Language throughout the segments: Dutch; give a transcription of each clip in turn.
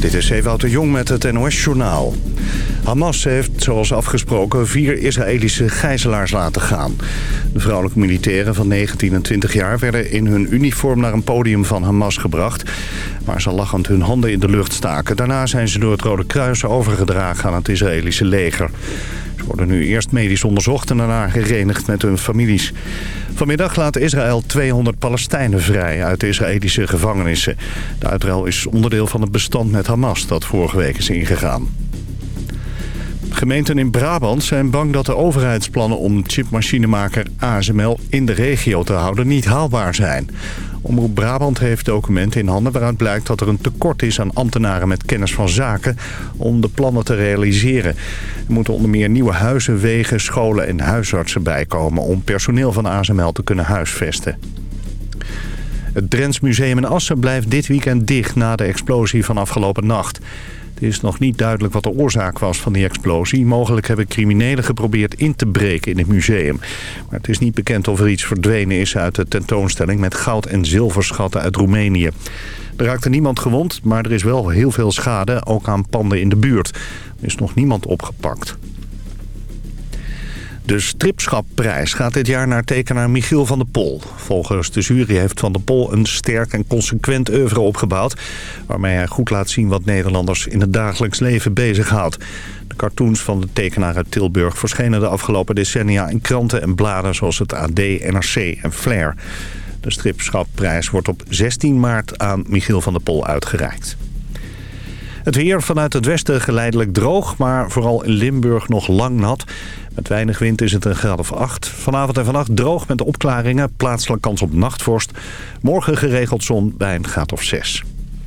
Dit is Ewout de Jong met het NOS-journaal. Hamas heeft, zoals afgesproken, vier Israëlische gijzelaars laten gaan. De vrouwelijke militairen van 19 en 20 jaar werden in hun uniform naar een podium van Hamas gebracht... waar ze lachend hun handen in de lucht staken. Daarna zijn ze door het Rode Kruis overgedragen aan het Israëlische leger. Worden nu eerst medisch onderzocht en daarna gerenigd met hun families. Vanmiddag laat Israël 200 Palestijnen vrij uit de Israëlische gevangenissen. De uitruil is onderdeel van het bestand met Hamas dat vorige week is ingegaan. Gemeenten in Brabant zijn bang dat de overheidsplannen om chipmachinemaker ASML in de regio te houden niet haalbaar zijn. Omroep Brabant heeft documenten in handen waaruit blijkt dat er een tekort is aan ambtenaren met kennis van zaken om de plannen te realiseren. Er moeten onder meer nieuwe huizen, wegen, scholen en huisartsen bijkomen om personeel van ASML te kunnen huisvesten. Het Drents Museum in Assen blijft dit weekend dicht na de explosie van afgelopen nacht. Het is nog niet duidelijk wat de oorzaak was van die explosie. Mogelijk hebben criminelen geprobeerd in te breken in het museum. Maar het is niet bekend of er iets verdwenen is uit de tentoonstelling... met goud- en zilverschatten uit Roemenië. Er raakte niemand gewond, maar er is wel heel veel schade, ook aan panden in de buurt. Er is nog niemand opgepakt. De stripschapprijs gaat dit jaar naar tekenaar Michiel van der Pol. Volgens de jury heeft Van der Pol een sterk en consequent oeuvre opgebouwd... waarmee hij goed laat zien wat Nederlanders in het dagelijks leven bezighoudt. De cartoons van de tekenaar uit Tilburg verschenen de afgelopen decennia... in kranten en bladen zoals het AD, NRC en Flair. De stripschapprijs wordt op 16 maart aan Michiel van der Pol uitgereikt. Het weer vanuit het westen geleidelijk droog, maar vooral in Limburg nog lang nat. Met weinig wind is het een graad of 8. Vanavond en vannacht droog met opklaringen, plaatselijk kans op nachtvorst. Morgen geregeld zon bij een graad of 6.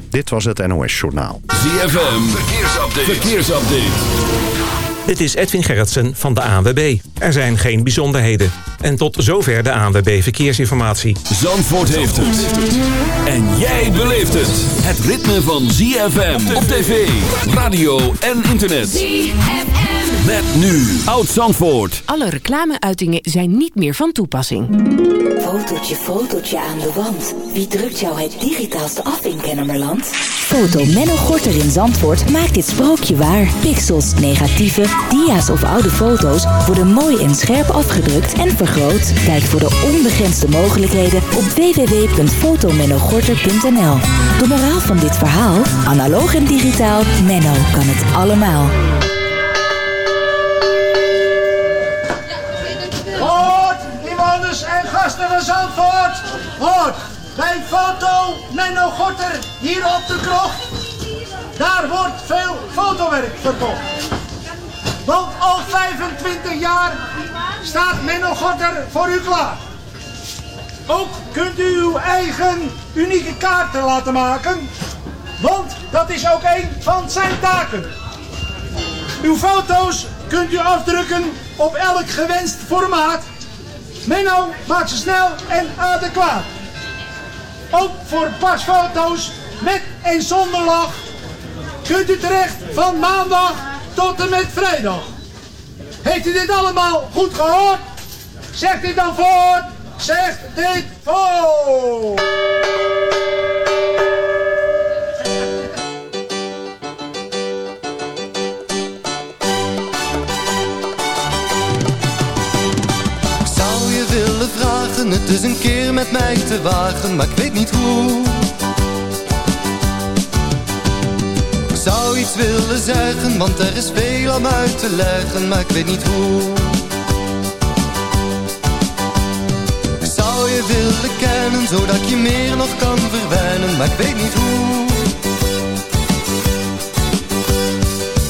Dit was het NOS Journaal. ZFM, verkeersupdate. verkeersupdate. Dit is Edwin Gerritsen van de ANWB. Er zijn geen bijzonderheden. En tot zover de ANWB Verkeersinformatie. Zandvoort heeft het. En jij beleeft het. Het ritme van ZFM op tv, radio en internet. ZFM. Met nu Oud Zandvoort. Alle reclameuitingen zijn niet meer van toepassing. Fotootje, fotootje aan de wand. Wie drukt jou het digitaalste af in Kennemerland? Foto Menno Gorter in Zandvoort maakt dit sprookje waar. Pixels, negatieve, dia's of oude foto's worden mooi en scherp afgedrukt en vergroot. Kijk voor de onbegrensde mogelijkheden op www.fotomennogorter.nl De moraal van dit verhaal? Analoog en digitaal, Menno kan het allemaal. Gasten van Zandvoort! Hoort, bij foto Menno Gorter hier op de krocht. Daar wordt veel fotowerk verkocht. Want al 25 jaar staat Menno Gorter voor u klaar. Ook kunt u uw eigen unieke kaarten laten maken. Want dat is ook een van zijn taken. Uw foto's kunt u afdrukken op elk gewenst formaat. Menno maakt ze snel en adequaat. Ook voor pasfoto's met en zonder lach kunt u terecht van maandag tot en met vrijdag. Heeft u dit allemaal goed gehoord? Zegt dit dan voor. Zegt dit voor. Is een keer met mij te wagen, maar ik weet niet hoe. zou iets willen zeggen, want er is veel om uit te leggen, maar ik weet niet hoe. Ik zou je willen kennen, zodat ik je meer nog kan verwennen, maar ik weet niet hoe.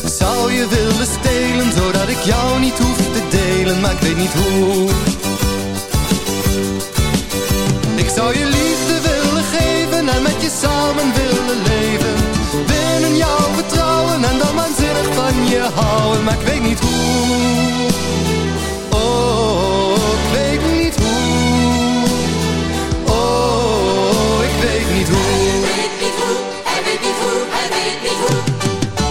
Ik zou je willen stelen, zodat ik jou niet hoef te delen, maar ik weet niet hoe. Ik zou je liefde willen geven en met je samen willen leven. Binnen jouw vertrouwen en dan waanzinnig van je houden. Maar ik weet niet hoe. Oh, ik weet niet hoe. Oh, ik weet niet hoe. Hij weet niet hoe, hij weet niet hoe, hij weet niet hoe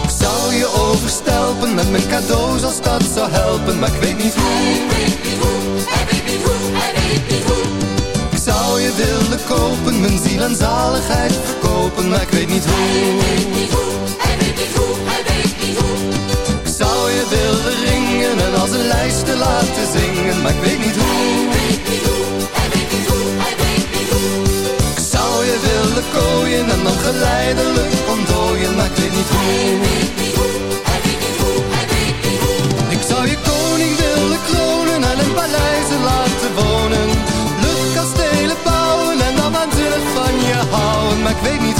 Ik zou je overstelpen met mijn cadeaus als dat zou helpen? Maar ik weet niet hoe. Hij weet niet hoe, hij weet niet hoe, hij weet niet hoe wilde kopen, mijn ziel en zaligheid verkopen, maar ik weet niet hoe. Niet hoe, niet hoe. Ik zou je willen ringen en als een lijst te laten zingen, maar ik weet niet hoe. Niet hoe, niet hoe. Ik zou je willen kooien en dan geleidelijk ontdooien, maar ik weet niet hoe. Weet niet hoe. Weet niet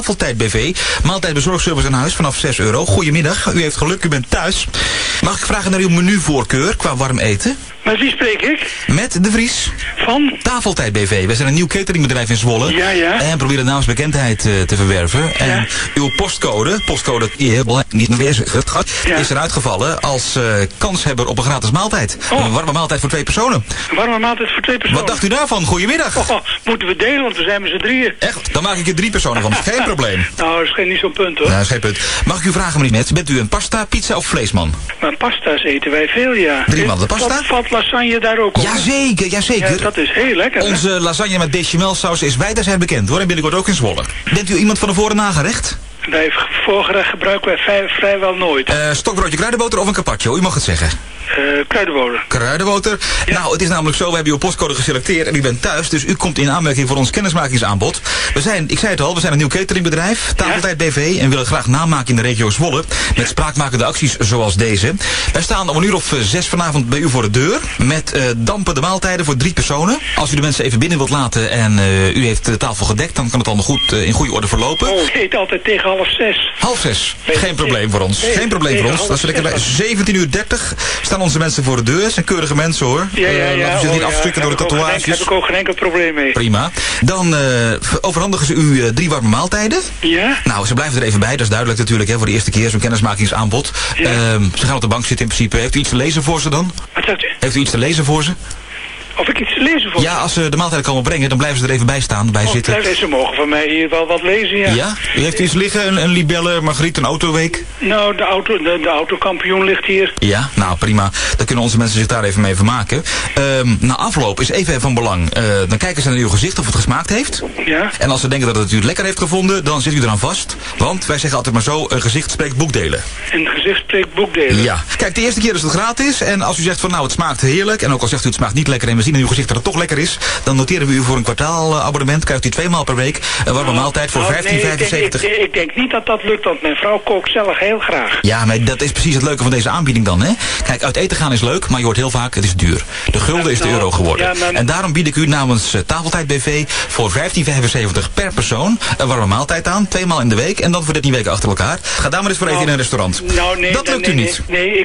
Tafeltijd BV. Maaltijd bezorgservice aan huis vanaf 6 euro. Goedemiddag. U heeft geluk, u bent thuis. Mag ik vragen naar uw menuvoorkeur qua warm eten? Met wie spreek ik? Met de Vries. Van? Tafeltijd BV. We zijn een nieuw cateringbedrijf in Zwolle. Ja, ja. En proberen naamsbekendheid eh, te verwerven. En uw postcode, postcode niet meer Ja. is eruit gevallen als eh, kanshebber op een gratis maaltijd. Oh. Een warme maaltijd voor twee personen. Een warme maaltijd voor twee personen. Wat dacht u daarvan? Goedemiddag. Oh, moeten we delen, want we zijn met z'n drieën. Echt? Dan maak ik er drie personen van. Geen probleem. Nou, dat is geen niet zo'n punt hoor. Nou, dat is geen punt. Mag ik u vragen, meneer bent u een pasta, pizza of vleesman? Maar pasta's eten wij veel, ja. Drie maanden pasta? Valt, valt lasagne daar ook op? Jazeker, jazeker. Ja, dat is heel lekker. hè? Onze lasagne met bechamelsaus is wijd zijn bekend hoor. En binnenkort ook in Zwolle. Bent u iemand van de voor- en nagerecht? Bij voorgerecht gebruiken wij vrij- vrijwel nooit. Eh stokbroodje kruidenboter of een carpaccio? U mag het zeggen. Eh kruidenboden. Kruidenboter. Nou, het is namelijk zo, we hebben uw postcode geselecteerd en u bent thuis, dus u komt in aanmerking voor ons kennismakingsaanbod. We zijn, ik zei het al, we zijn een nieuw cateringbedrijf, Tafeltijd BV, en willen graag namaken in de regio Zwolle, met spraakmakende acties zoals deze. Wij staan om een uur of eh, zes vanavond bij u voor de deur, met eh dampen de maaltijden voor drie personen. Als u de mensen even binnen wilt laten en eh, u heeft de tafel gedekt, dan kan het allemaal goed eh, in goede orde verlopen. Oh, ik eet altijd tegen half zes. Half zes. Geen probleem voor ons. Geen probleem voor ons. Dat is lekker bij zes. 17 uur 30 staan onze mensen voor de deur. Zijn keurige mensen hoor. Ja, ja, Eh, ja. laten we zich oh, niet ja. afstrikken door de tatoeages. Heb ik ook geen enkel probleem mee. Prima. Dan eh, overhandigen ze u eh, drie warme maaltijden. Ja? Nou, ze blijven er even bij. Dat is duidelijk natuurlijk hè, voor de eerste keer zo'n kennismakingsaanbod. Ja. Ehm, ze gaan op de bank zitten in principe. Heeft u iets te lezen voor ze dan? Wat zegt u? Heeft u iets te lezen voor ze? Of ik iets te lezen voor Ja, als ze de maaltijden komen brengen, dan blijven ze er even bij staan, bij Oh, zitten. Ze mogen van mij hier wel wat lezen, ja. Ja? U heeft iets liggen, een, een libelle, Margriet, een autoweek? Nou, de, auto, de, de autokampioen ligt hier. Ja, nou prima. Dan kunnen onze mensen zich daar even mee vermaken. Ehm na afloop is even van belang. Eh, dan kijken ze naar uw gezicht of het gesmaakt heeft. Ja? En als ze denken dat het u lekker heeft gevonden, dan zit u eraan vast. Want wij zeggen altijd maar zo, een gezicht spreekt boekdelen. En het gezicht spreekt boekdelen. Ja. Kijk, de eerste keer is het gratis. En als u zegt van nou, het smaakt heerlijk. En ook al zegt u het smaakt niet lekker en we zien in uw gezicht dat het toch lekker is. Dan noteren we u voor een kwartaalabonnement. Krijgt u twee maal per week een warme maaltijd voor Nou, nee, ik, denk, 15,75. ik, ik denk niet dat dat lukt, want mijn vrouw kookt zelf heel graag. Ja, maar dat is precies het leuke van deze aanbieding dan, hè? Kijk, uit eten gaan is leuk, maar je hoort heel vaak, het is duur. De gulden is de Nou, euro geworden. En daarom bied ik u namens eh, Tafeltijd BV voor 15,75 per persoon een warme maaltijd aan. Tweemaal in de week en dan voor 13 weken achter elkaar. Ga daar maar eens voor eten in een restaurant. Nou, nee, dat lukt u niet.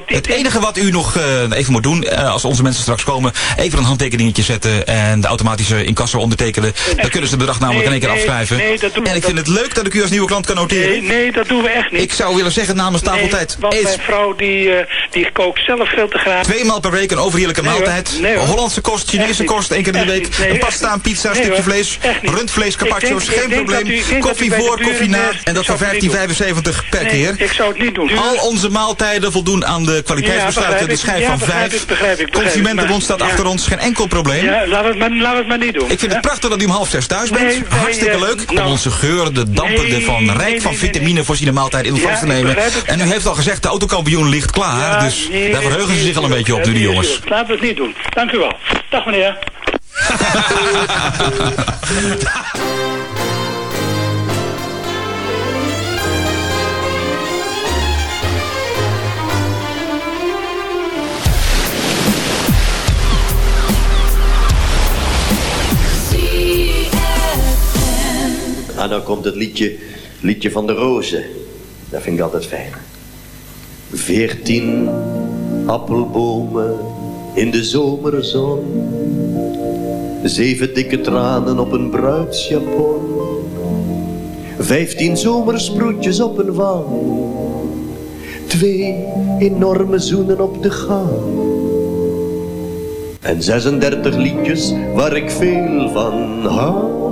Het enige wat u nog eh, even moet doen, eh, als onze mensen straks komen, even een handtekening bankrekeningetje zetten en de automatische incasso ondertekenen. Dan kunnen ze het bedrag namelijk in één keer Nee, afschrijven. nee, dat doen we- en ik vind het leuk dat ik u als nieuwe klant kan noteren. Nee, nee, dat doen we echt niet. Ik zou willen zeggen namens tafeltijd. Want mijn vrouw die, eh, die kookt zelf veel te graag. Tweemaal per week een overheerlijke hoor. maaltijd. Nee, hoor. Hollandse kost, Chinese kost, één keer in de week. een pasta, een pizza, een stukje vlees. Rundvlees, carpaccio's, geen probleem. u- koffie voor, koffie na. En dat voor zou het niet doen. 15,75 per keer. ik zou het niet doen. Al onze maaltijden voldoen aan de kwaliteitsbesluiten. De schijf van Ja, begrijp 5. ik, begrijp ik, begrijp ik. Consumentenbond staat achter ons, geen enkel probleem. Ja, laat het, maar, laat het maar niet doen. Ik vind het prachtig dat u om half zes thuis bent. Nee, Hartstikke eh, leuk nou- om onze geurende, dampende, Nee, van nee, rijk van vitamine voorziene maaltijd in Ja, te nemen. En u heeft al gezegd, de autokampioen ligt klaar. Ja, dus daar verheugen ze zich al een beetje op nu, die jongens. Laten we het niet doen. Dank u wel. Dag meneer. Ah, dan komt het liedje, liedje van de rozen. Dat vind ik altijd fijn. Veertien appelbomen in de zomerzon. Zeven dikke tranen op een bruidsjapon. Vijftien zomersproetjes op een wang. Twee enorme zoenen op de gang. En 36 liedjes waar ik veel van hou.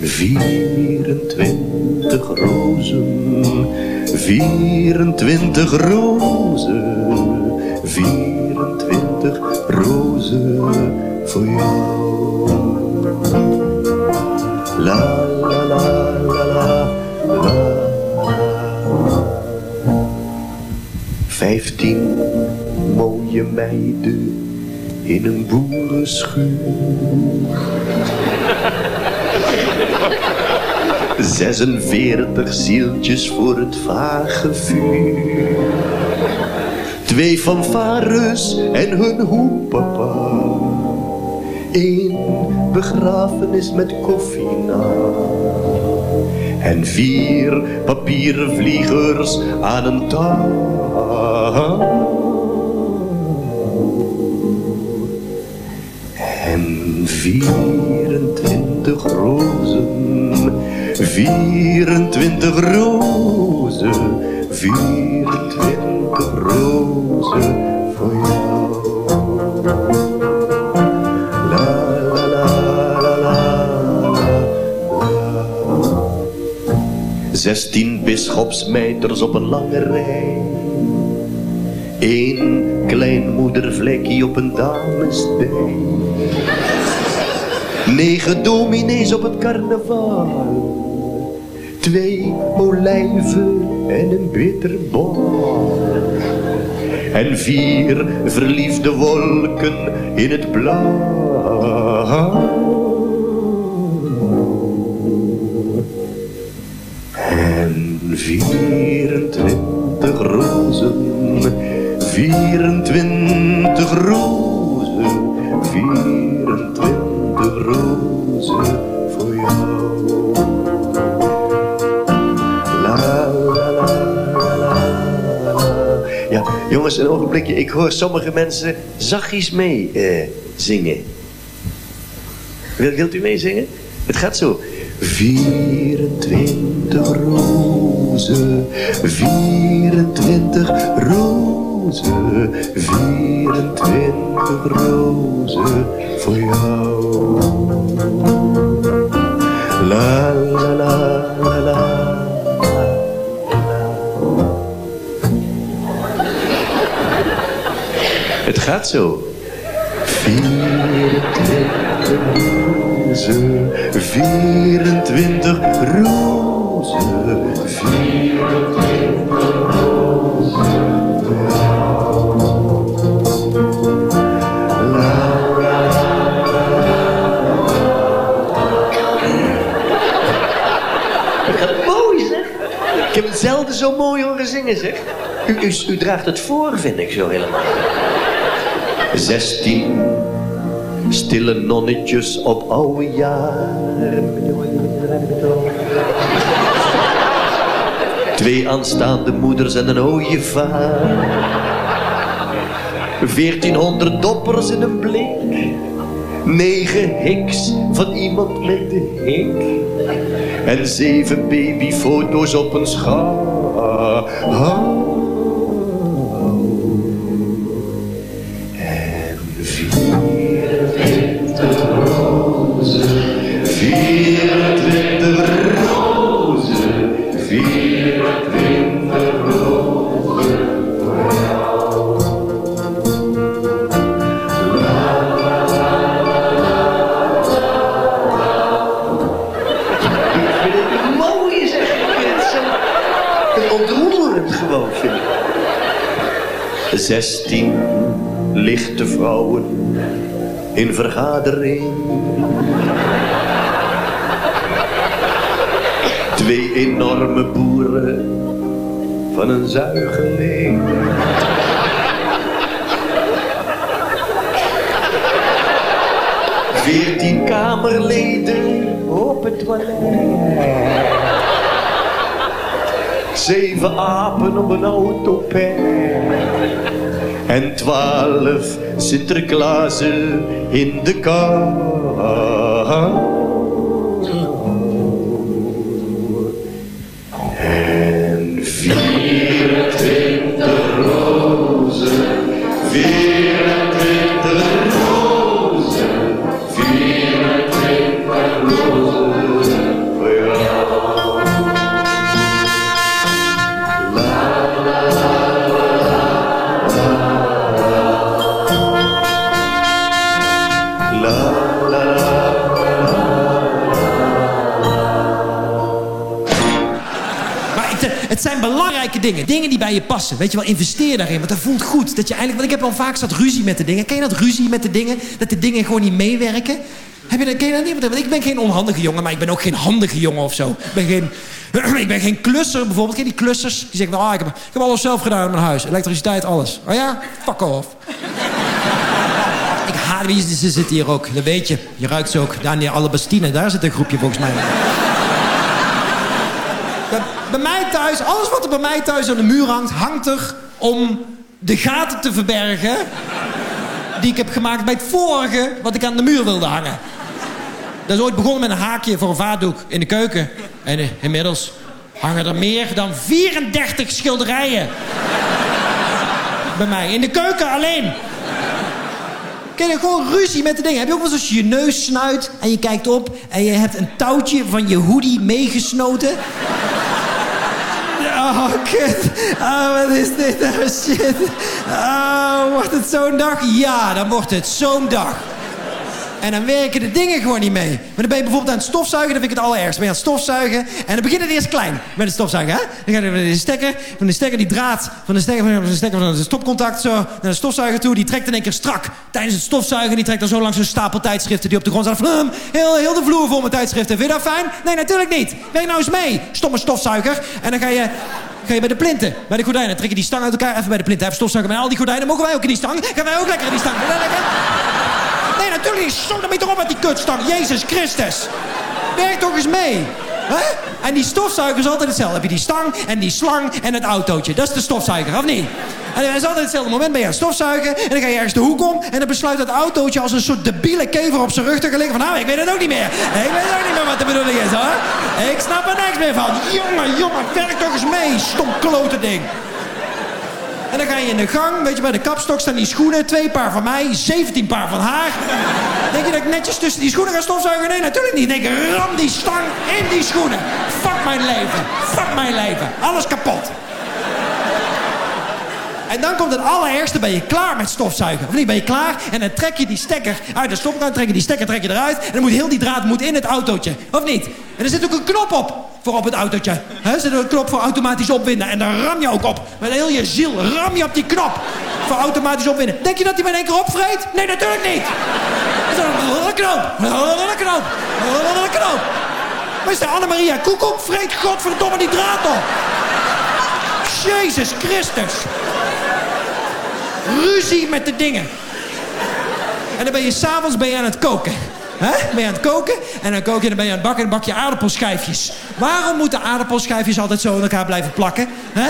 En 24 rozen, 24 rozen, 24 rozen voor jou. La la la la la la. Vijftien mooie meiden in een boerenschuur. 46 zieltjes voor het vage vuur. Twee fanfares en hun hoepapa. Eén begrafenis met koffie na. En vier papieren vliegers aan een touw. En 24 rozen, 24 rozen, 24 rozen voor jou. La la la la la la. Zestien bisschopsmeiters op een lange rij. Eén klein moedervlekje op een damesdij. Negen dominees op het carnaval. Twee olijven en een bitterbal. En vier verliefde wolken in het blauw. En 24 rozen, 24 rozen, jongens, een ogenblikje. Ik hoor sommige mensen zachtjes mee eh, zingen. Wil, wilt u meezingen? Het gaat zo. 24 rozen, 24 rozen, 24 rozen voor jou. La la la la la. Het gaat zo. 24 rozen, 24 rozen, 24 Het gaat mooi, zeg. Ik heb het zelden zo mooi horen zingen, zeg. U, u, u draagt het voor, vind ik zo helemaal. Zestien stille nonnetjes op oude jaren. Twee aanstaande moeders en een ooievaar. 1400 doppers in een blik. Negen hiks van iemand met de hik. En zeven babyfoto's op een schaar. Zestien lichte vrouwen in vergadering. Twee enorme boeren van een zuigeling. Veertien kamerleden op het toilet. Zeven apen op een autopet. En twaalf Sinterklaasen in de kar. Dingen. Die bij je passen. Weet je wel, investeer daarin. Want dat voelt goed. Dat je eigenlijk, want ik heb al vaak zat ruzie met de dingen. Ken je dat ruzie met de dingen? Dat de dingen gewoon niet meewerken? Heb je dat, ken je dat niet? Want ik ben geen onhandige jongen, maar ik ben ook geen handige jongen of zo. Ik ben geen, ik ben geen klusser bijvoorbeeld. Ken je die klussers? Die zeggen, ah, ik, heb, ik heb alles zelf gedaan in mijn huis. Elektriciteit, alles. Oh ja? Fuck off. ik haat wie ze zitten hier ook. Dat weet je. Je ruikt ze ook. Daniel Alabastine, daar zit een groepje volgens mij. Bij, bij mij thuis, alles wat er bij mij thuis aan de muur hangt, hangt er om de gaten te verbergen. die ik heb gemaakt bij het vorige wat ik aan de muur wilde hangen. Dat is ooit begonnen met een haakje voor een vaatdoek in de keuken. En eh, inmiddels hangen er meer dan 34 schilderijen. bij mij, in de keuken alleen. Ken je gewoon ruzie met de dingen? Heb je ook wel eens als je je neus snuit en je kijkt op en je hebt een touwtje van je hoodie meegesnoten? Oh, kut. Oh, wat is dit? Oh, shit. Oh, wordt het zo'n dag? Ja, dan wordt het zo'n dag. En dan werken de dingen gewoon niet mee. Maar dan ben je bijvoorbeeld aan het stofzuigen, dan vind ik het allerergst. Ben je aan het stofzuigen en dan begint het eerst klein met het stofzuigen. Hè? Dan ga je met de stekker, van de stekker die draad, van de stekker van de, stekker van de stopcontact zo naar de stofzuiger toe. Die trekt in één keer strak tijdens het stofzuigen. Die trekt dan zo langs een stapel tijdschriften die op de grond staan. Vlam, heel, heel de vloer vol met tijdschriften. Vind je dat fijn? Nee, natuurlijk niet. Werk nou eens mee, stomme stofzuiger. En dan ga je... Ga je bij de plinten, bij de gordijnen. Trek je die stang uit elkaar, even bij de plinten. Even stofzuigen bij al die gordijnen. Mogen wij ook in die stang? Gaan wij ook lekker in die stang? Nee, natuurlijk niet. Stop ermee toch op met die kutstang. Jezus Christus. Werk toch eens mee. Hè? En die stofzuiger is altijd hetzelfde. Heb je die stang en die slang en het autootje. Dat is de stofzuiger, of niet? En het is altijd hetzelfde moment. Ben je aan het stofzuigen en dan ga je ergens de hoek om... en dan besluit dat autootje als een soort debiele kever op zijn rug te gaan liggen... van nou, ik weet het ook niet meer. Ik weet ook niet meer wat de bedoeling is, hoor. Ik snap er niks meer van. Jongen, jongen, werk toch eens mee, stom klote ding. En dan ga je in de gang, weet je, bij de kapstok staan die schoenen. Twee paar van mij, 17 paar van haar. Denk je dat ik netjes tussen die schoenen ga stofzuigen? Nee, natuurlijk niet. Denk ik, ram die stang in die schoenen. Fuck mijn leven. Fuck mijn leven. Alles kapot. En dan komt het allerergste, ben je klaar met stofzuigen. Of niet, ben je klaar? En dan trek je die stekker uit de stopkraan, trek je die stekker trek je eruit. En dan moet heel die draad moet in het autootje. Of niet? En er zit ook een knop op voor op het autootje. He, er zit een knop voor automatisch opwinden. En daar ram je ook op. Met heel je ziel ram je op die knop voor automatisch opwinden. Denk je dat hij met één keer opvreet? Nee, natuurlijk niet. Het is. Een knop. Een knop. Maar is de Annemaria Koekoek vreet godverdomme die draad op. Jezus Christus. Ruzie met de dingen. En dan ben je s'avonds aan het koken. Hè? Ben je aan het koken en dan kook je, dan ben je aan het bakken en bak je aardappelschijfjes. Waarom moeten aardappelschijfjes altijd zo aan elkaar blijven plakken? Hè?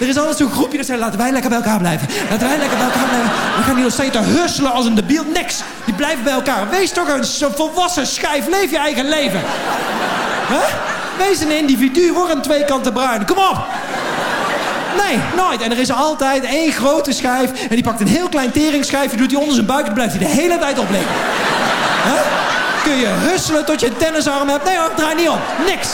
Er is altijd zo'n groepje dat zegt, laten wij lekker bij elkaar blijven. Laten wij lekker bij elkaar blijven. We gaan niet nog steeds te husselen als een debiel. Niks. Die blijven bij elkaar. Wees toch een volwassen schijf. Leef je eigen leven. Hè? Wees een individu. Word een twee kanten bruin. Kom op. Nee, nooit. En er is altijd één grote schijf. En die pakt een heel klein teringschijfje, doet hij onder zijn buik... en blijft hij de hele tijd op liggen. Hè? Kun je husselen tot je een tennisarm hebt? Nee hoor, draai niet om. Niks.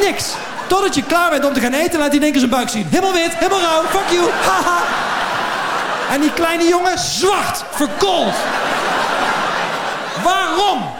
Niks. Totdat je klaar bent om te gaan eten, laat hij keer zijn buik zien. Helemaal wit, helemaal rauw, fuck you, haha. En die kleine jongen, zwart, verkoold. Waarom?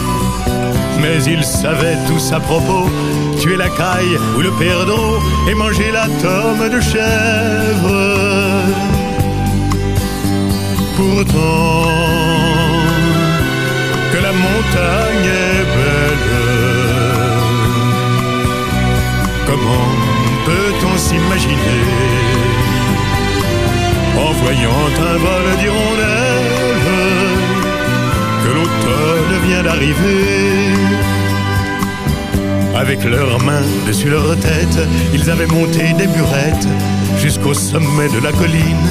Mais ils savaient tous à propos. Tuer la caille ou le perdreau et manger la tome de chèvre. Pourtant, que la montagne est belle, comment peut-on s'imaginer? En voyant un vol d'hirondelles que l'automne vient d'arriver avec leurs mains dessus leur tête, ils avaient monté des burettes jusqu'au sommet de la colline.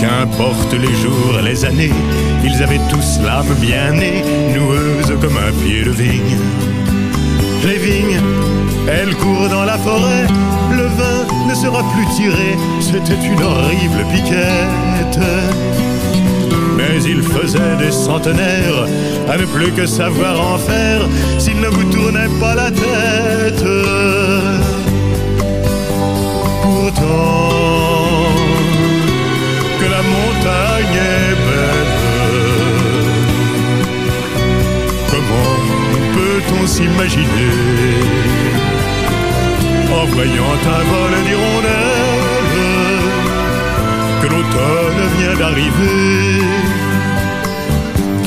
Qu'importe les jours, les années, ils avaient tous l'âme bien née, noueuse comme un pied de vigne. Les vignes, elles courent dans la forêt, le vin ne sera plus tiré, c'était une horrible piquette. Mais il faisait des centenaires ne plus que savoir en faire s'il ne vous tournait pas la tête. Pourtant, que la montagne est belle, comment peut-on s'imaginer en voyant un vol d'hirondelles que l'automne vient d'arriver?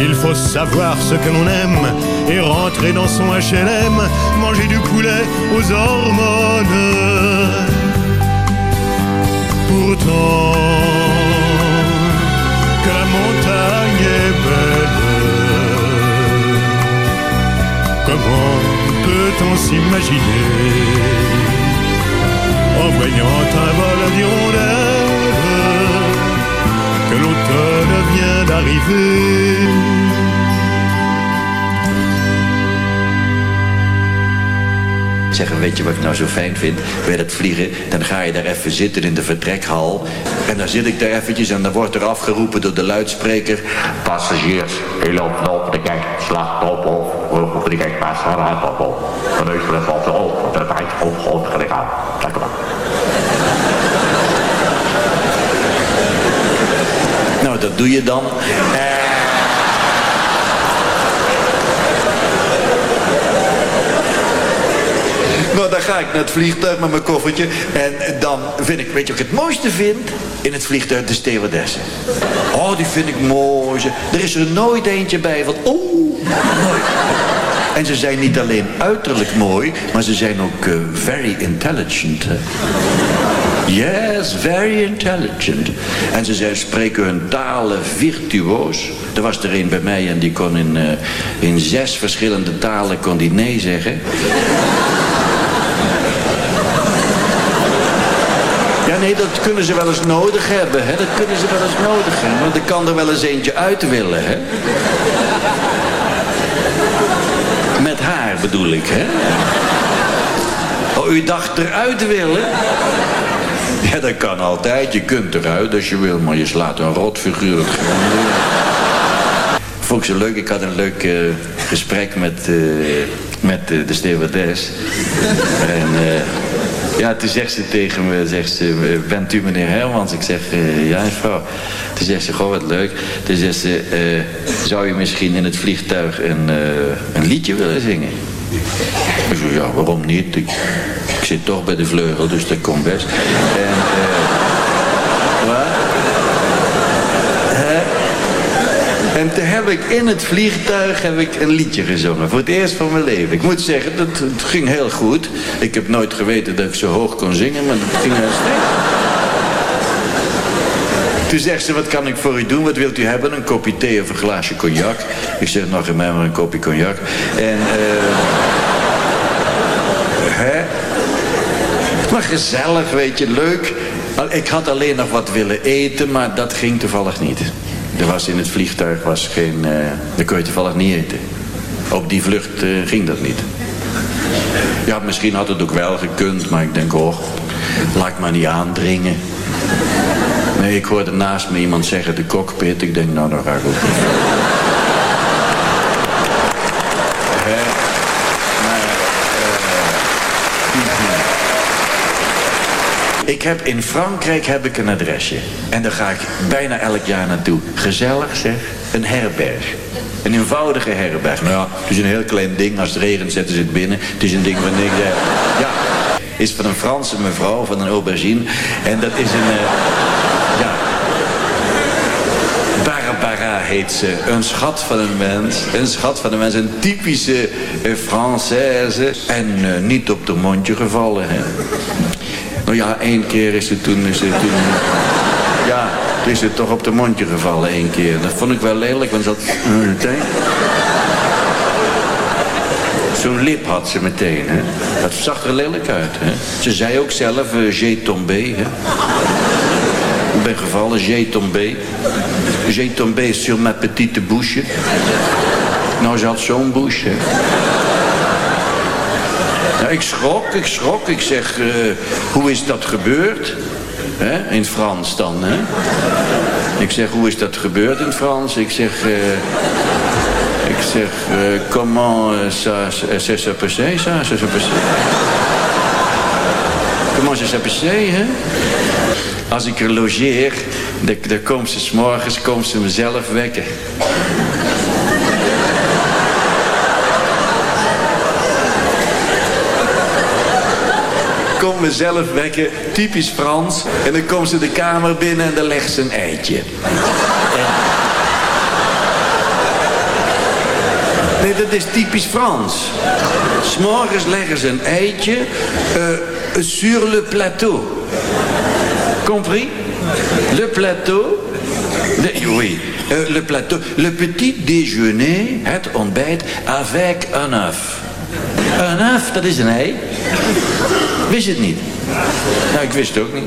Il faut savoir ce que l'on aime et rentrer dans son HLM, manger du poulet aux hormones. Pourtant, que la montagne est belle, comment peut-on s'imaginer? En voyant un vol d'hirondelles que l'automne vient d'arriver. Zeggen, weet je wat ik nou zo fijn vind? Bij dat vliegen, dan ga je daar even zitten in de vertrekhal. En dan zit ik daar eventjes en dan wordt er afgeroepen door de luidspreker. Passagiers, u loopt op de kijk, slag op op. Over de kijk, pas slag op op. Van neus op de op, op, op, gelijk aan. Dank u wel. Nou, dat doe je dan. Nou, dan ga ik naar het vliegtuig met mijn koffertje. En dan vind ik, weet je wat ik het mooiste vind? In het vliegtuig de stewardessen. Oh, die vind ik mooi. Er is er nooit eentje bij van, oh, mooi. En ze zijn niet alleen uiterlijk mooi, maar ze zijn ook eh, very intelligent. Yes, very intelligent. En ze spreken hun talen virtuoos. Er was er een bij mij en die kon in, eh, in zes verschillende talen kon die nee zeggen. Ja, nee, dat kunnen ze wel eens nodig hebben, hè. Dat kunnen ze wel eens nodig hebben. Want er kan er wel eens eentje uit willen, hè. met haar bedoel ik, hè? Oh, u dacht eruit willen? Ja, dat kan altijd. Je kunt eruit als je wil, maar je slaat een rotfiguur. Vond ik leuk. Ik had een leuk eh, gesprek met, eh, met eh, de stewardess. en ja, toen zegt ze tegen me, zegt ze, bent u meneer Hermans? Ik zeg, ja mevrouw. Toen zegt ze, goh wat leuk. Toen zegt ze, zou je misschien in het vliegtuig een, een liedje willen zingen? Ik zeg, ja, waarom niet? Ik, zit toch bij de vleugel, dus dat komt best. En, wat? En toen heb ik in het vliegtuig heb ik een liedje gezongen. Voor het eerst van mijn leven. Ik moet zeggen, dat, het ging heel goed. Ik heb nooit geweten dat ik zo hoog kon zingen, maar dat ging heel sterk. Toen zegt ze, wat kan ik voor u doen? Wat wilt u hebben? Een kopje thee of een glaasje cognac? Ik zeg, nog in maar een kopje cognac. En, eh... hè? Maar gezellig, weet je, leuk. Ik had alleen nog wat willen eten, maar dat ging toevallig niet. Er was in het vliegtuig was geen... Uh, daar kon je toevallig niet eten. Op die vlucht uh, ging dat niet. Ja, misschien had het ook wel gekund, maar ik denk, oh, laat ik maar niet aandringen. Nee, ik hoorde naast me iemand zeggen de cockpit. Ik denk, nou, dan ga ik ook niet. Ik heb in Frankrijk heb ik een adresje. En daar ga ik bijna elk jaar naartoe. Gezellig zeg, een herberg. Een eenvoudige herberg. Nou ja, het is een heel klein ding. Als het regent zetten ze het binnen. Het is een ding van niks. Ja, is van een Franse mevrouw, van een aubergine. En dat is een... Uh, ja, Barbara heet ze. Een schat van een mens. Een schat van een mens. Een typische uh, Française. En uh, niet op de mondje gevallen. Hè. Nou ja, één keer is ze toen... Is ze toen ja, is ze toch op de mondje gevallen één keer. Dat vond ik wel lelijk, want dat... Zo'n lip had ze meteen, hè. Dat zag er lelijk uit, hè. Ze zei ook zelf, uh, j'ai tombé, hè. Ik ben gevallen, j'ai tombé. J'ai tombé sur ma petite bouche. Nou, ze had zo'n bouche. Ja, ik schrok, ik schrok. Ik zeg, uh, hoe is dat gebeurd? Hè? In Frans dan, hè? Ik zeg, hoe is dat gebeurd in Frans? Ik zeg... Uh, ik zeg, comment ça, ça passé, ça, ça passé? Comment ça passé, hè? Als ik er logeer, dan, komt ze s'morgens, komt ze mezelf wekken. Kom mezelf wekken, typisch Frans. En dan komt ze de kamer binnen en dan legt ze een eitje. Nee, dat is typisch Frans. S'morgens leggen ze een eitje uh, sur le plateau. Compris? Le plateau. De, oui, uh, le plateau. Le petit déjeuner, het ontbijt, avec un œuf. Een œuf, dat is een ei. Wist het niet? Nou, ik wist het ook niet.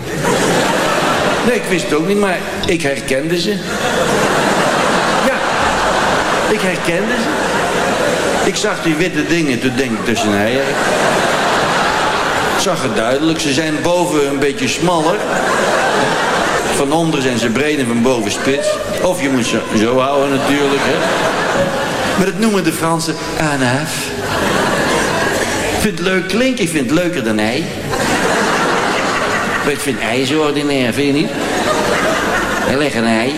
Nee, ik wist het ook niet, maar ik herkende ze. Ja, ik herkende ze. Ik zag die witte dingen, toen denk ik tussen eieren. Zag het duidelijk, ze zijn boven een beetje smaller. Van onder zijn ze breed en van boven spits. Of je moet ze zo houden natuurlijk, hè. Maar dat noemen de Fransen anaf. Ik vind het leuk klinken, ik vind het leuker dan ei. Maar ik vind ei zo ordinair, vind je niet? En leg een ei.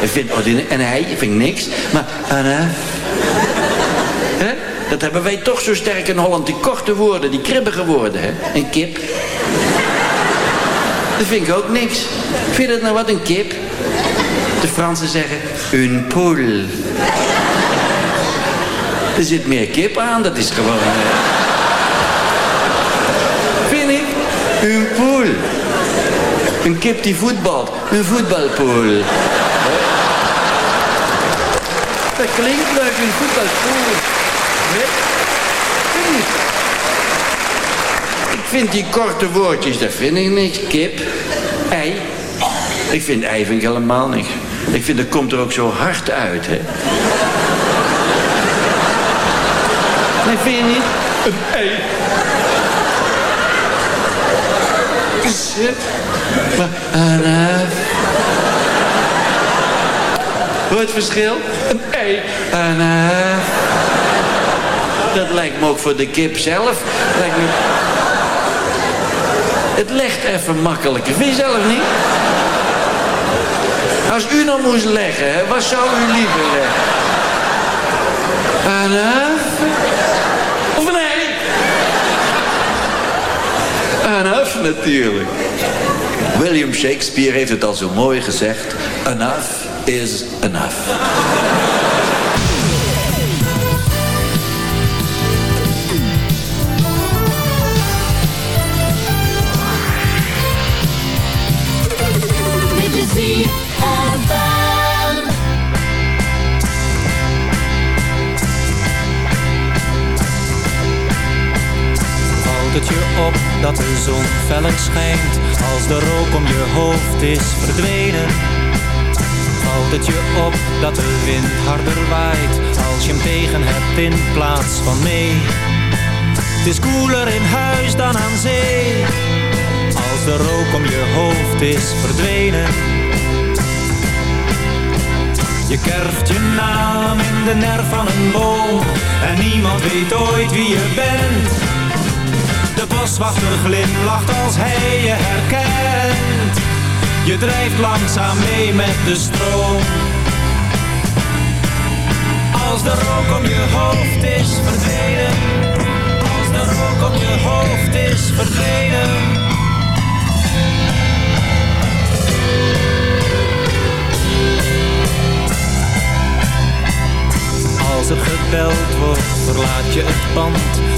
Ik vind ordinair, een ei, ik vind niks. Maar Anna... Dat hebben wij toch zo sterk in Holland, die korte woorden, die kribbige woorden. Hè? Een kip. Dat vind ik ook niks. Vind je dat nou wat, een kip? De Fransen zeggen, een poule. Er zit meer kip aan, dat is gewoon... Uh... Vind ik? Een poel. Een kip die voetbalt. Een voetbalpool. Dat klinkt leuk, een voetbalpool. Nee? Vind ik. Ik vind die korte woordjes, dat vind ik niks. Kip, ei. Ik vind ei vind ik helemaal niks. Ik vind, dat komt er ook zo hard uit, hè. Nee, vind je niet? Een ei. Shit. Maar, een, eh, Hoor het verschil? Een ei. Een, eh, dat lijkt me ook voor de kip zelf. Lijkt me... Het legt even makkelijker. Vind je zelf niet? Als u nou moest leggen, wat zou u liever leggen? Uf? Of ei? Een natuurlijk. William Shakespeare heeft het al zo mooi gezegd. Enough is enough. Valt het je op dat de zon feller schijnt. Als de rook om je hoofd is verdwenen Valt het je op dat de wind harder waait. Als je hem tegen hebt in plaats van mee. Het is koeler in huis dan aan zee. Als de rook om je hoofd is verdwenen. Je kerft je naam in de nerf van een boom. En niemand weet ooit wie je bent Boswachter glimlacht als hij je herkent. Je drijft langzaam mee met de stroom. Als de rook om je hoofd is verdwenen. Als de rook om je hoofd is verdwenen. Als er gebeld wordt, verlaat je het pand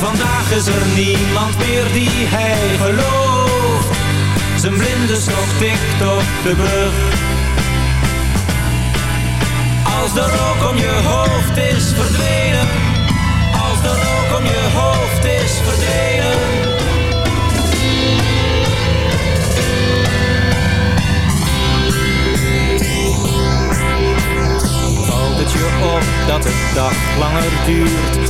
Vandaag is er niemand meer die hij gelooft. Zijn blinde stok tikt op de brug. Als de rook om je hoofd is verdwenen. Als de rook om je hoofd is verdwenen. Valt het je op dat de dag langer duurt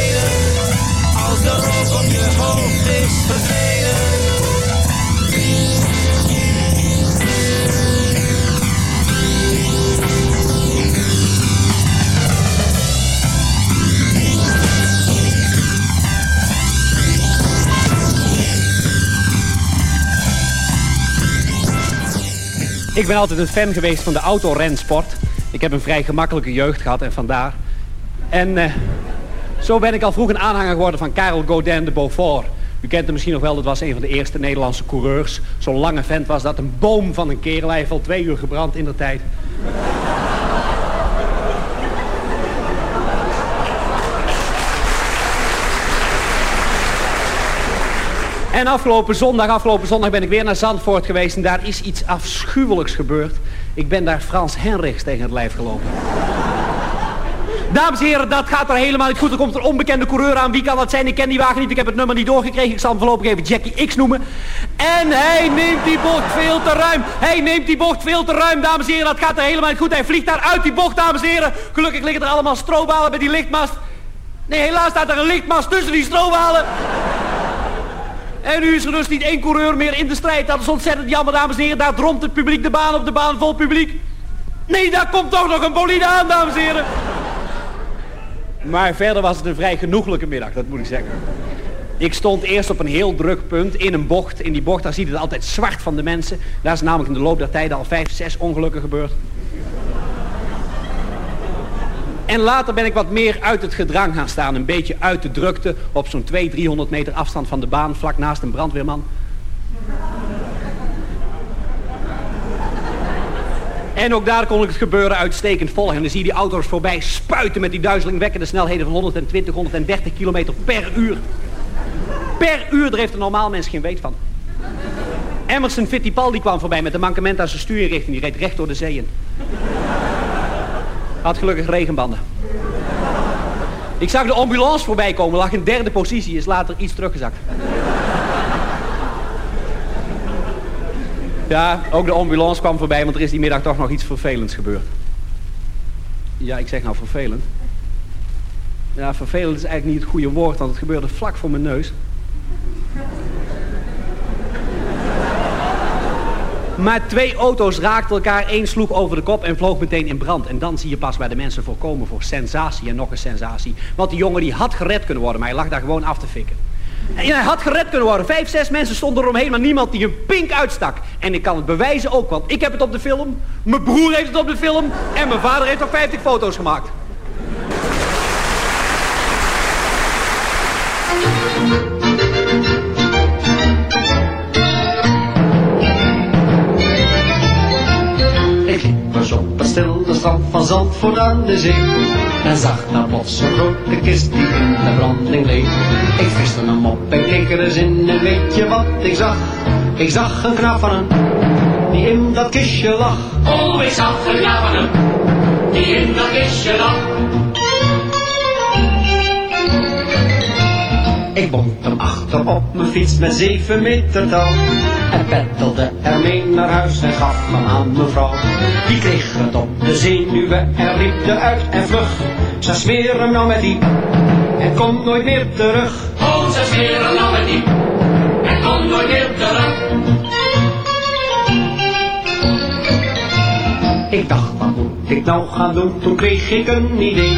Ik ben altijd een fan geweest van de autorensport. Ik heb een vrij gemakkelijke jeugd gehad en vandaar. En eh, zo ben ik al vroeg een aanhanger geworden van Karel Godin de Beaufort. U kent hem misschien nog wel, dat was een van de eerste Nederlandse coureurs. Zo'n lange vent was dat, een boom van een kerel. Hij al twee uur gebrand in de tijd. En afgelopen zondag, afgelopen zondag ben ik weer naar Zandvoort geweest en daar is iets afschuwelijks gebeurd. Ik ben daar Frans Henrichs tegen het lijf gelopen. Dames en heren, dat gaat er helemaal niet goed. Er komt een onbekende coureur aan. Wie kan dat zijn? Ik ken die wagen niet. Ik heb het nummer niet doorgekregen. Ik zal hem voorlopig even Jackie X noemen. En hij neemt die bocht veel te ruim. Hij neemt die bocht veel te ruim, dames en heren. Dat gaat er helemaal niet goed. Hij vliegt daar uit die bocht, dames en heren. Gelukkig liggen er allemaal strobalen bij die lichtmast. Nee, helaas staat er een lichtmast tussen die strobalen. En nu is er dus niet één coureur meer in de strijd. Dat is ontzettend jammer, dames en heren. Daar dromt het publiek de baan op de baan vol publiek. Nee, daar komt toch nog een bolide aan, dames en heren. Maar verder was het een vrij genoeglijke middag, dat moet ik zeggen. Ik stond eerst op een heel druk punt in een bocht. In die bocht, daar ziet het altijd zwart van de mensen. Daar is namelijk in de loop der tijden al vijf, zes ongelukken gebeurd. En later ben ik wat meer uit het gedrang gaan staan. Een beetje uit de drukte op zo'n 200, 300 meter afstand van de baan. Vlak naast een brandweerman. En ook daar kon ik het gebeuren uitstekend volgen. En dan zie je die auto's voorbij spuiten met die duizelingwekkende snelheden van 120, 130 kilometer per uur. Per uur, daar heeft een normaal mens geen weet van. Emerson Fittipaldi kwam voorbij met een mankement aan zijn stuurinrichting. Die reed recht door de zeeën. Had gelukkig regenbanden. Ik zag de ambulance voorbij komen, lag in derde positie, is later iets teruggezakt. Ja, ook de ambulance kwam voorbij, want er is die middag toch nog iets vervelends gebeurd. Ja, ik zeg nou vervelend. Ja, vervelend is eigenlijk niet het goede woord, want het gebeurde vlak voor mijn neus. Maar twee auto's raakten elkaar, één sloeg over de kop en vloog meteen in brand. En dan zie je pas waar de mensen voor komen voor sensatie en nog een sensatie. Want die jongen die had gered kunnen worden, maar hij lag daar gewoon af te fikken. Hij had gered kunnen worden. Vijf, zes mensen stonden eromheen, maar niemand die een pink uitstak. En ik kan het bewijzen ook, want ik heb het op de film. Mijn broer heeft het op de film. En mijn vader heeft ook 50 foto's gemaakt. Strand van Zandvoort aan de zee. En zag daar plots een grote kist die in de branding leek. Ik viste hem op en keek er eens in en weet je wat ik zag? Ik zag een knaap van hem, die in dat kistje lag. Oh, ik zag een knaap die in dat kistje lag. Ik bond hem achter op mijn fiets met zeven meter touw. En peddelde ermee naar huis en gaf hem aan mevrouw. Die kreeg het op de zenuwen en riep eruit en vlug. Ze smeren nou met die en komt nooit meer terug. Oh, ze smeren nou met die en komt nooit meer terug. Ik dacht, wat moet ik nou gaan doen? Toen kreeg ik een idee.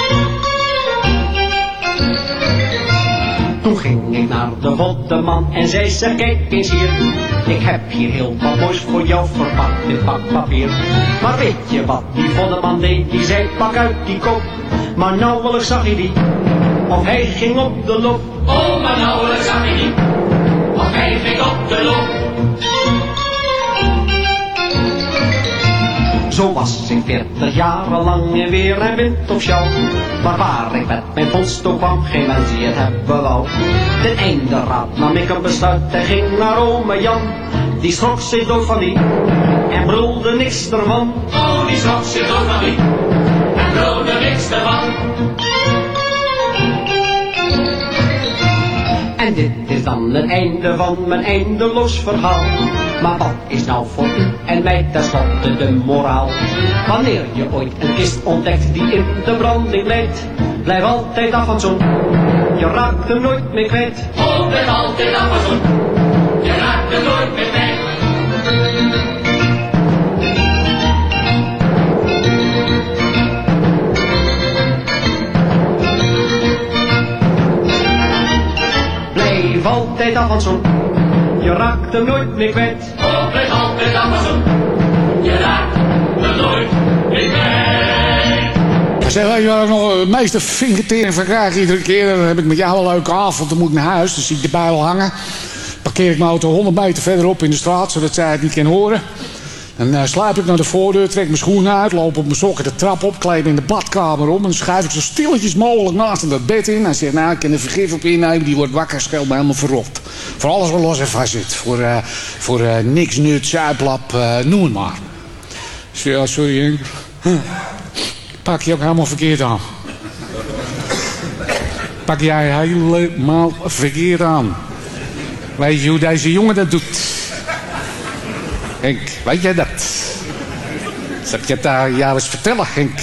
Toen ging ik naar de voddeman en zei ze kijk eens hier. Ik heb hier heel wat moois voor jou verpakt in pakpapier. Maar weet je wat die voddeman deed? Die zei pak uit die kop. Maar nauwelijks zag hij die. Of hij ging op de loop. Oh, maar nauwelijks zag hij die. Of hij ging op de loop. Zo was ik veertig jaren lang in weer en wind op sjouw. Maar waar ik met mijn vondst ook kwam, geen mens die het hebben wou. Ten einde raad nam ik een besluit en ging naar ome Jan. Die schrok zich dood van die en brulde niks ervan. Oh, die schrok zich dood van die en brulde niks ervan. En dit is dan het einde van mijn eindeloos verhaal. Maar wat is nou voor u en mij tenslotte de moraal? Wanneer je ooit een kist ontdekt die in de branding leidt, blijf altijd af van zo'n. Je raakt hem nooit meer kwijt. Blijf altijd af van zo'n. Je raakt hem nooit meer kwijt. Altijd af van zo'n. Je raakt hem nooit meer kwijt. Oh, blijf altijd af van zo'n. Je raakt hem nooit meer kwijt. Zeg, weet je nog het meeste vingertering van krijg iedere keer? Dan heb ik met jou een leuke avond, dan moet ik naar huis. Dan zie ik de bijl hangen. Parkeer ik mijn auto 100 meter verderop in de straat, zodat zij het niet kan horen. En sluip ik naar de voordeur, trek mijn schoenen uit, loop op mijn sokken de trap op, kleed in de badkamer om. En schuif ik zo stilletjes mogelijk naast hem dat bed in. Hij zegt, nou, ik kan er vergif op innemen, die wordt wakker, scheelt me helemaal verrot. Voor alles wat los en vast zit. Voor, eh, voor eh, niks, nut, zuiplap, noem het maar. Zeg, ja, sorry, Henk. Pak je ook helemaal verkeerd aan. Pak jij helemaal verkeerd aan. Weet je hoe deze jongen dat doet? Henk, weet jij dat? Ik je daar eens vertellen, Henk?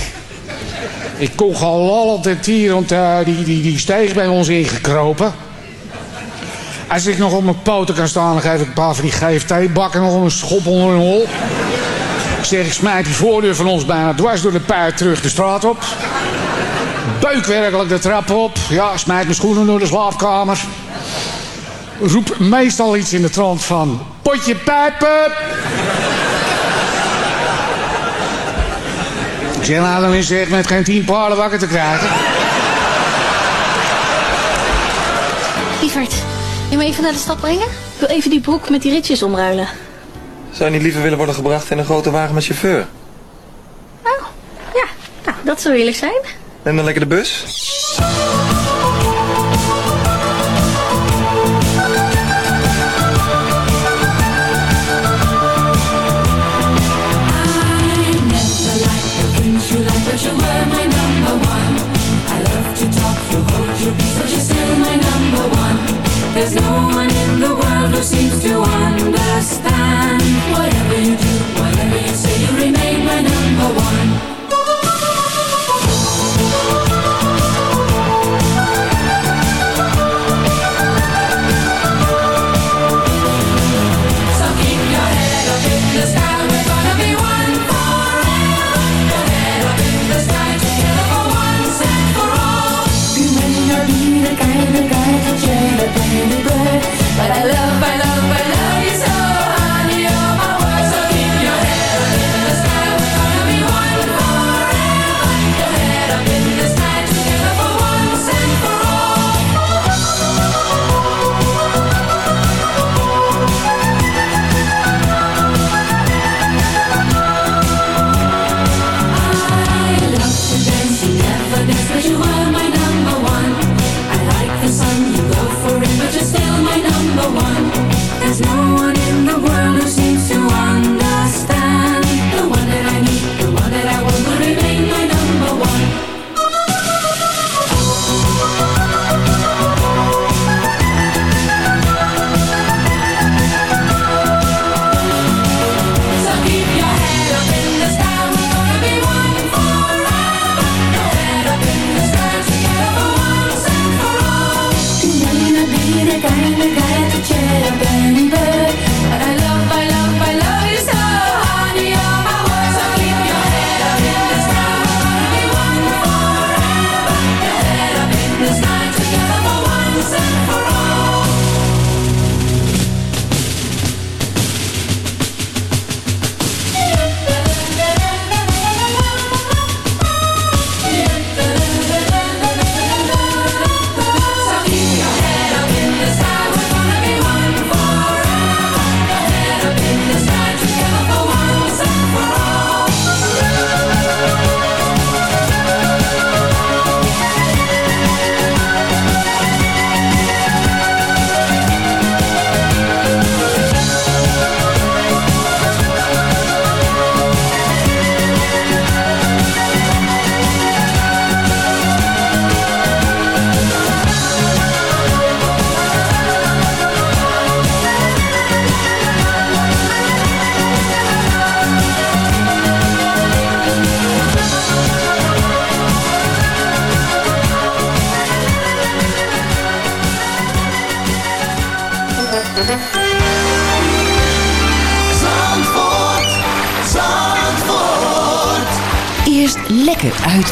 Ik kon gewoon altijd hier, want eh, die, die, die steeg bij ons ingekropen. Als ik nog op mijn poten kan staan, dan geef ik een paar van die GFT-bakken nog een schop onder een hol. Ik zeg, ik smijt die voordeur van ons bijna dwars door de pijp terug de straat op. Beuk werkelijk de trap op. Ja, smijt mijn schoenen door de slaapkamer. Roep meestal iets in de trant van... Potje pijpen! Ik zeg, nou dan is echt met geen tien paarden wakker te krijgen. Lieverd, wil je me even naar de stad brengen? Ik wil even die broek met die ritjes omruilen. Zou je niet liever willen worden gebracht in een grote wagen met chauffeur? Oh, ja. Nou, dat zou eerlijk zijn. Neem dan lekker de bus. There's no one in the world who seems to understand. Whatever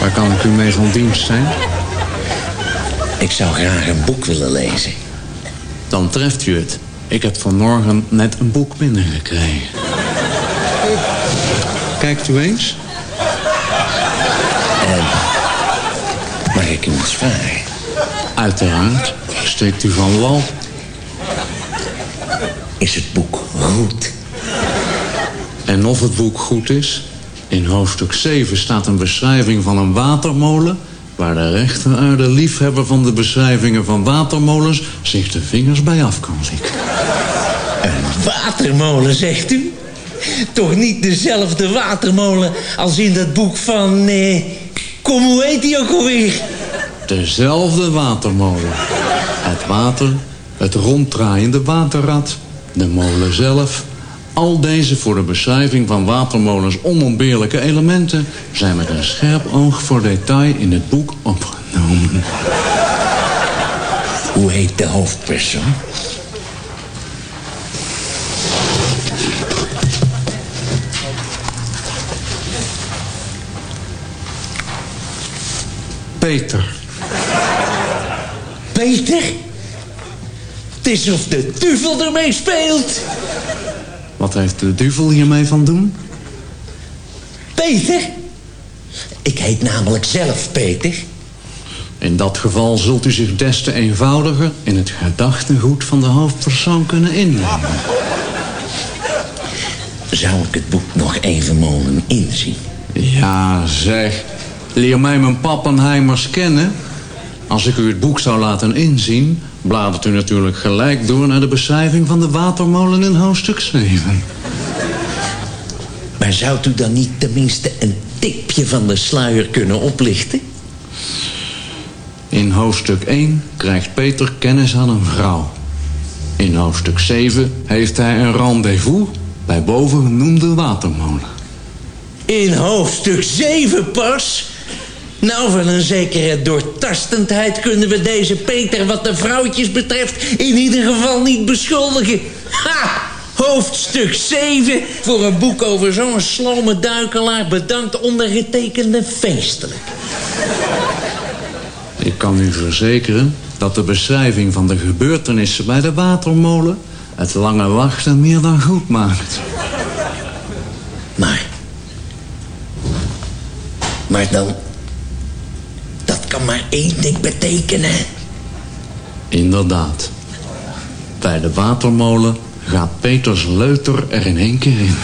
Waar kan ik u mee van dienst zijn? Ik zou graag een boek willen lezen. Dan treft u het. Ik heb vanmorgen net een boek binnengekregen. Kijkt u eens? Mag ik u iets vragen? Uiteraard. Steekt u van wal. Is het boek goed? En of het boek goed is? In hoofdstuk 7 staat een beschrijving van een watermolen... waar de rechteraarde liefhebber van de beschrijvingen van watermolens... zich de vingers bij af kan likken. Een watermolen, zegt u? Toch niet dezelfde watermolen als in dat boek van... Eh, kom, hoe heet die ook alweer? Dezelfde watermolen. Het water, het ronddraaiende waterrad, de molen zelf... al deze voor de beschrijving van watermolens onontbeerlijke elementen... zijn met een scherp oog voor detail in het boek opgenomen. Hoe heet de hoofdpersoon? Peter. Peter? Het is of de duivel ermee speelt. Wat heeft de duivel hiermee van doen? Peter? Ik heet namelijk zelf Peter. In dat geval zult u zich des te eenvoudiger... in het gedachtegoed van de hoofdpersoon kunnen innemen. Zou ik het boek nog even mogen inzien? Ja, zeg. Leer mij mijn pappenheimers kennen. Als ik u het boek zou laten inzien... bladert u natuurlijk gelijk door naar de beschrijving van de watermolen in hoofdstuk 7. Maar zou u dan niet tenminste een tipje van de sluier kunnen oplichten? In hoofdstuk 1 krijgt Peter kennis aan een vrouw. In hoofdstuk 7 heeft hij een rendezvous bij bovengenoemde watermolen. In hoofdstuk 7 pas? Nou, van een zekere doortastendheid kunnen we deze Peter wat de vrouwtjes betreft in ieder geval niet beschuldigen. Ha! Hoofdstuk 7 voor een boek over zo'n slome duikelaar bedankt ondergetekende feestelijk. Ik kan u verzekeren dat de beschrijving van de gebeurtenissen bij de watermolen... het lange wachten meer dan goed maakt. Maar... Maar dan... Kan maar één ding betekenen. Inderdaad. Bij de watermolen gaat Peters leuter er in één keer in.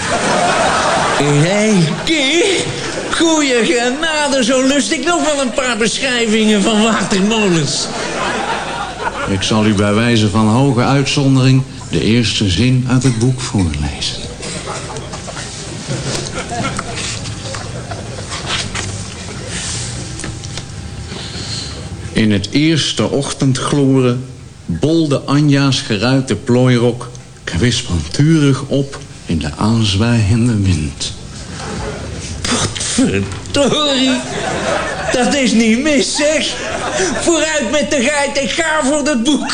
In één keer? Goeie genade, zo lust ik nog wel een paar beschrijvingen van watermolens. Ik zal u bij wijze van hoge uitzondering de eerste zin uit het boek voorlezen. In het eerste ochtendgloren bolde Anja's geruite plooirok kwispelturig op in de aanzwijgende wind. Verdorie, dat is niet mis, zeg. Vooruit met de geit, ik ga voor dat boek.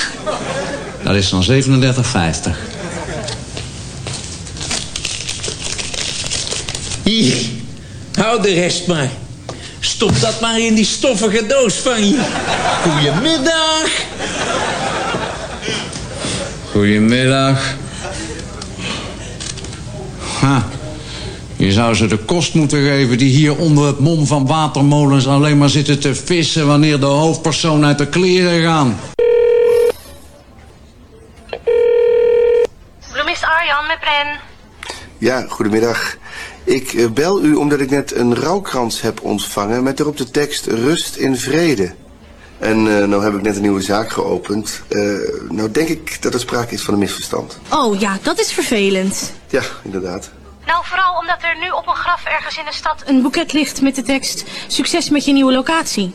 Dat is dan 37,50. Hier, hou de rest maar. Stop dat maar in die stoffige doos van je. Goedemiddag. Goedemiddag. Ha, je zou ze de kost moeten geven die hier onder het mom van watermolens alleen maar zitten te vissen wanneer de hoofdpersoon uit de kleren gaan. Bloemist Arjan met Bren. Ja, goedemiddag. Ik eh, bel u omdat ik net een rouwkrans heb ontvangen met erop de tekst Rust in Vrede. En eh nou heb ik net een nieuwe zaak geopend. Eh, nou denk ik dat er sprake is van een misverstand. Oh ja, dat is vervelend. Ja, inderdaad. Nou, vooral omdat er nu op een graf ergens in de stad een boeket ligt met de tekst... Succes met je nieuwe locatie.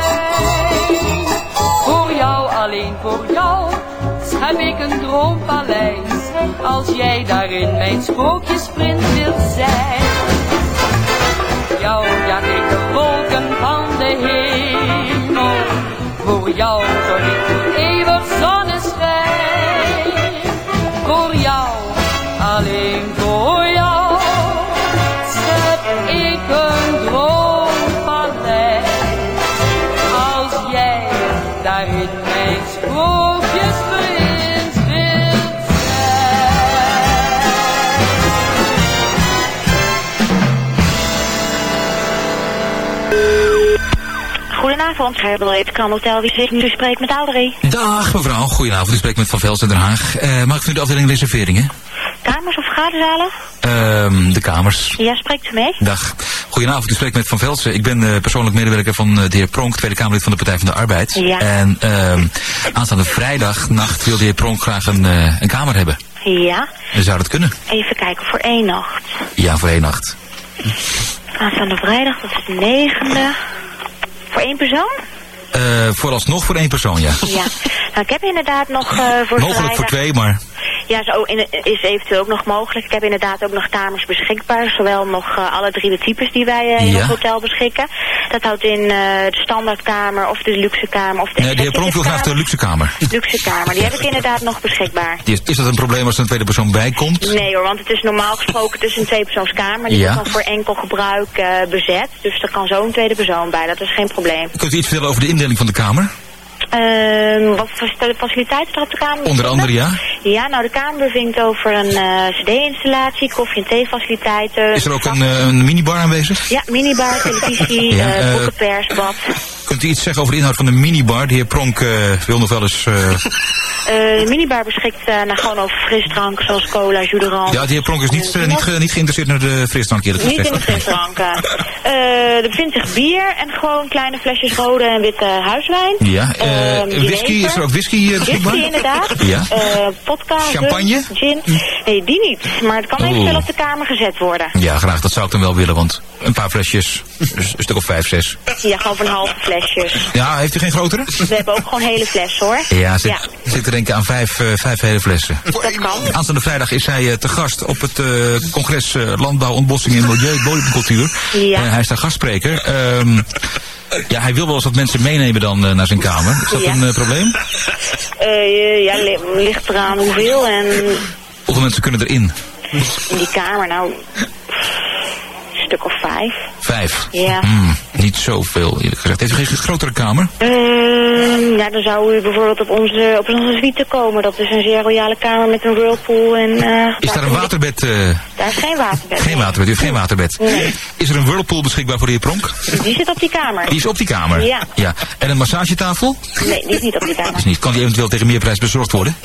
Alleen voor jou, heb ik een droompaleis. Als jij daarin mijn sprookjesprins wilt zijn. Jou jaag ik de wolken van de hemel. Voor jou zorg ik voor eeuwig zonneschijn. Goedenavond, Herbeleid Hotel. Wie zegt nu spreekt met Audrey? Dag mevrouw, goedenavond. Ik spreek met Van Velsen Den Haag. Eh, mag ik nu de afdeling reserveringen? Kamers of vergaderzalen? Ehm, de kamers. Ja, spreekt u mee? Dag. Goedenavond, u spreekt met Van Velsen. Ik ben eh, persoonlijk medewerker van eh, de heer Pronk, Tweede Kamerlid van de Partij van de Arbeid. Ja. En ehm, aanstaande vrijdagnacht wil de heer Pronk graag een, een kamer hebben. Ja. Zou dat kunnen? Even kijken, voor één nacht. Ja, voor één nacht. Aanstaande vrijdag, dat is de negende. Voor één persoon? Eh, vooralsnog voor één persoon, ja. Ja. Nou, ik heb inderdaad nog eh voor Mogelijk vrijdag... voor twee, maar... Ja, zo in, is eventueel ook nog mogelijk. Ik heb inderdaad ook nog kamers beschikbaar. Zowel nog eh, alle drie de types die wij eh, in Ja. het hotel beschikken. Dat houdt in eh, de standaardkamer of de luxe kamer of de Nee, de heer Pronk wil graag de luxe kamer. luxe kamer. Die heb ik inderdaad nog beschikbaar. Is, is dat een probleem als er een tweede persoon bij komt? Nee hoor, want het is normaal gesproken tussen een tweepersoonskamer. Die Ja. is dan voor enkel gebruik bezet. Dus er kan zo'n tweede persoon bij. Dat is geen probleem. Kunt u iets vertellen over de indeling van de kamer? Ehm, wat voor faciliteiten er op de kamer? Onder andere, ja. Ja, nou de kamer bevindt over een eh, cd-installatie, koffie- en theefaciliteiten. Is er ook een, eh, een minibar aanwezig? Ja, minibar, televisie, Ja, eh, boekenpers, bad. Kunt u iets zeggen over de inhoud van de minibar? De heer Pronk eh, wil nog wel eens... eh, Eh, de minibar beschikt nou, gewoon over frisdranken zoals cola, jus ja, de heer Pronk is niet, niet, ge- niet geïnteresseerd naar de frisdrank eerlijk Niet in gezegd. de frisdranken. Eh, er bevindt zich bier en gewoon kleine flesjes rode en witte huiswijn. Ja, eh, Ehm, whisky, is er ook whisky beschikbaar? Whisky inderdaad. Ja. Vodka, Champagne? gin. Nee, die niet. Maar het kan eventueel op de kamer gezet worden. Ja, graag. Dat zou ik dan wel willen, want een paar flesjes, een stuk of vijf, zes. Ja, gewoon van halve flesjes. Ja, heeft u geen grotere? We hebben ook gewoon hele flessen hoor. Ja, zit, zit te denken aan vijf, eh, vijf hele flessen. dat kan. Aanstaande vrijdag is hij eh, te gast op het eh, congres Landbouw, Ontbossing en Milieu, Bodemcultuur. Ja. Hij is daar gastspreker. Ehm, ja, hij wil wel eens wat mensen meenemen dan naar zijn kamer. Is dat Ja. een probleem? Ja, li- ligt eraan hoeveel en Hoeveel mensen kunnen erin? in die kamer nou een stuk of vijf. Vijf. Ja. Hmm, niet zoveel, eerlijk gezegd. Heeft u geen grotere kamer? Ehm, ja, dan zou u bijvoorbeeld op onze, op onze suite komen. Dat is een zeer royale kamer met een whirlpool en... eh, Is daar een waterbed? eh, Daar is geen waterbed. geen waterbed, u heeft geen waterbed. Nee. Is er een whirlpool beschikbaar voor de heer Pronk? Die zit op die kamer. Die is op die kamer? Ja. ja. En een massagetafel? Nee, die is niet op die kamer. Is niet. Kan die eventueel tegen meer prijs bezorgd worden?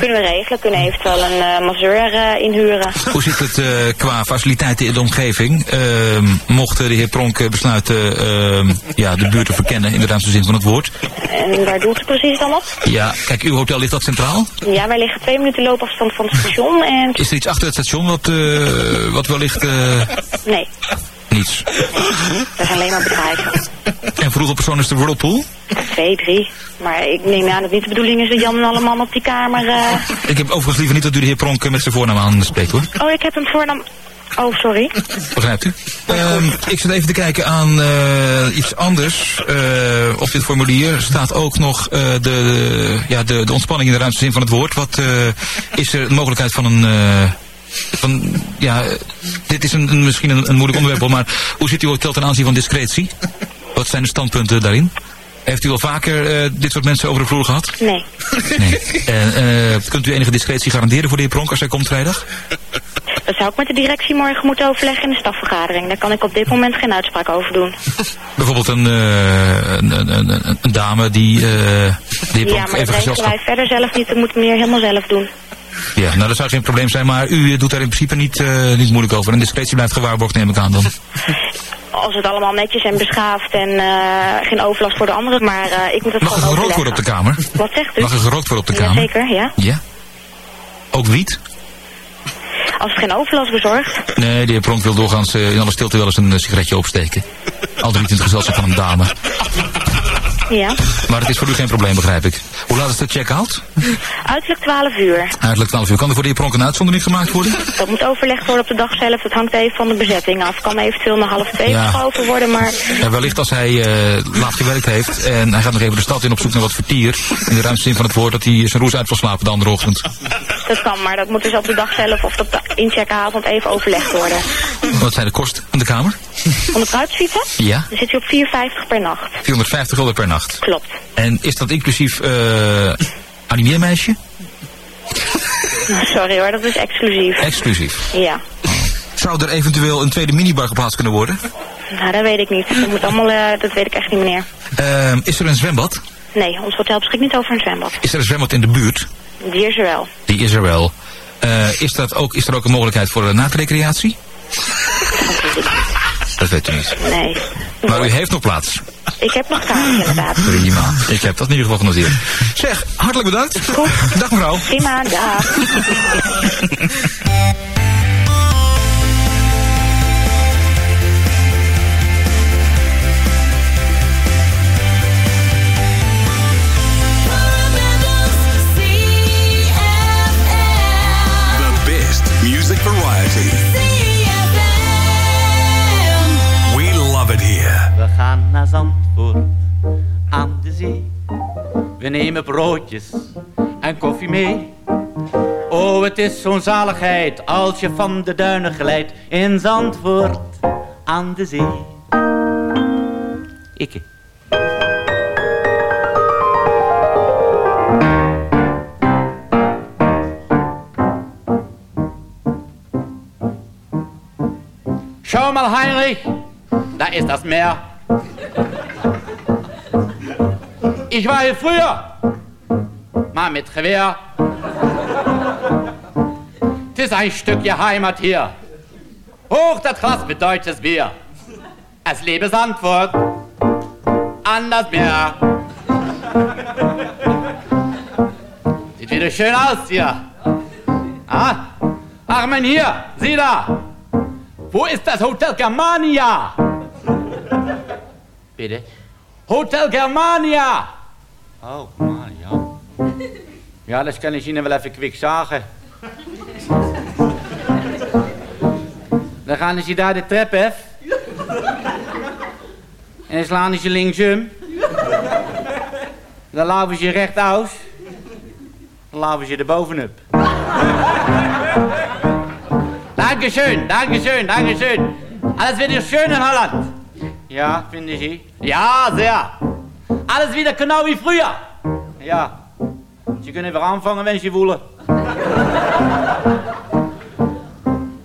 Kunnen we regelen. Kunnen eventueel een eh masseur inhuren. Hoe zit het qua faciliteiten in de omgeving? Ehm, mocht de heer Pronk besluiten ehm, ja, de buurt te verkennen, in de ruimste zin van het woord? En waar doet het precies dan op? Ja, kijk, uw hotel ligt dat centraal? Ja, wij liggen twee minuten loopafstand van het station en... Is er iets achter het station wat, eh, wat wellicht... eh, Nee, niets. dat zijn alleen maar bedrijven. En voor personen is de Whirlpool? Twee, drie. Maar ik neem aan dat niet de bedoeling is dat Jan en alle man op die kamer... eh, Ik heb overigens liever niet dat u de heer Pronk eh, met zijn voornaam aanspreekt hoor. Oh, ik heb hem voornaam... Oh, sorry. Begrijpt u? Ehm, ik zit even te kijken aan eh, iets anders. Eh, op dit formulier staat ook nog eh, de, de, ja, de, de ontspanning in de ruimste zin van het woord. Wat is er een mogelijkheid van een... van, ja, dit is een, een- misschien een, een moeilijk onderwerp, maar hoe zit uw hotel ten aanzien van discretie? Wat zijn de standpunten daarin? Heeft u al vaker dit soort mensen over de vloer gehad? Nee. Nee. En, kunt u enige discretie garanderen voor de heer Pronk als hij komt vrijdag? Dat zou ik met de directie morgen moeten overleggen in de stafvergadering. Daar kan ik op dit moment geen uitspraak over doen. Bijvoorbeeld een, eh, een, een, dame die de heer Ja, maar dat even wij verder zelf niet. Dat moet meer helemaal zelf doen. Ja, nou dat zou geen probleem zijn, maar u eh, doet daar in principe niet, niet moeilijk over. En discretie blijft gewaarborgd, neem ik aan dan. Als het allemaal netjes en beschaafd en geen overlast voor de anderen. Maar ik moet het Mag er gewoon gerookt worden op de kamer? Wat zegt u? Mag er gerookt worden op de kamer? Jazeker, ja. Ja? Ook wiet? Als het geen overlast bezorgt. Nee, de heer Pronk wil doorgaans eh, in alle stilte wel eens een eh, sigaretje opsteken. Altijd niet in het gezelschap van een dame. Ja. Maar het is voor u geen probleem, begrijp ik. Hoe laat is de check-out? Uiterlijk 12 uur. Uiterlijk 12 uur. Kan er voor heer Pronk een uitzondering gemaakt worden? Dat moet overlegd worden op de dag zelf. Dat hangt even van de bezetting af. Kan eventueel naar half twee Ja. geschoven worden, maar... Ja, wellicht als hij eh, laat gewerkt heeft en hij gaat nog even de stad in op zoek naar wat vertier. In de ruimste zin van het woord dat hij zijn roes uit wil slapen de andere ochtend. Dat kan, maar dat moet dus op de dag zelf of op de incheckavond even overlegd worden. Wat zijn de kosten van de kamer? Om de kruidsuite? Ja, Dan zit je op 4,50 per nacht. 450 gulden per nacht. Klopt. En is dat inclusief eh animeermeisje? Sorry hoor, dat is exclusief. Exclusief. Ja. Zou er eventueel een tweede minibar geplaatst kunnen worden? Nou, dat weet ik niet. Dat moet allemaal, eh, dat weet ik echt niet, meneer. Ehm, is er een zwembad? Nee, ons hotel beschikt niet over een zwembad. Is er een zwembad in de buurt? Die is er wel. Die is er wel. Eh, is, dat ook, is er ook een mogelijkheid voor een nachtrecreatie? Dat weet u niet. Nee. Maar u heeft nog plaats. Ik heb nog kaartjes inderdaad. Prima. Ik heb dat in ieder geval genoteerd. Zeg, hartelijk bedankt. Dag mevrouw. Prima, dag. naar Zandvoort aan de zee. We nemen broodjes en koffie mee. Oh, het is zo'n zaligheid als je van de duinen glijdt in Zandvoort aan de zee. Ikke. Schau mal, Heinrich, da ist das Meer. Ich war hier früher, mal mit. Es ist ein Stückchen Heimat hier. Hoch das Glas mit deutsches Bier. Es lebe an das Meer. Sieht wieder schön aus hier. Ah, ach mein hier, sieh da. Wo ist das Hotel Germania? Bitte? Hotel Germania! Oh, Germania. Ja, das kann ich Ihnen wel even kwik sagen. Dan gaan ze daar de trap af. En dan slaan ze linksum. Dan laven ze rechtouts. Dan laven ze er bovenop. Dankeschön, Dankeschön, Dankeschön. Alles wieder schön in Holland. Ja, finden Sie? Ja, sehr. Alles wieder genau wie früher. Ja. Sie können weer aanvangen, wenn Sie willen.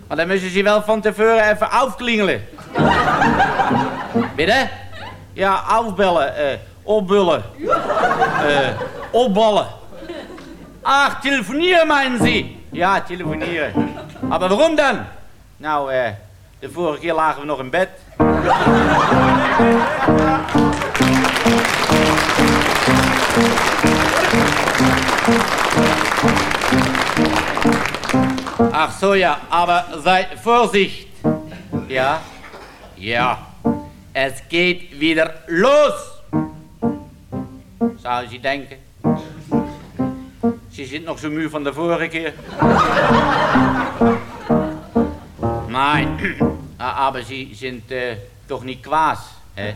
Maar dan müssen Sie wel van tevoren even afklingelen. Bitte? Ja, afbellen, eh, opbullen, eh, opballen. Ach, telefonieren meinen Sie? Ja, telefonieren. Maar waarom dan? Nou, eh, de vorige keer lagen we nog in bed. Ach so, ja, aber sei Vorsicht. Ja? Ja. Es geht wieder los. Zou je denken? Ze zit nog zo muur van de vorige keer. Nein, Ah, aber Sie sind äh, doch nicht Quas, hä?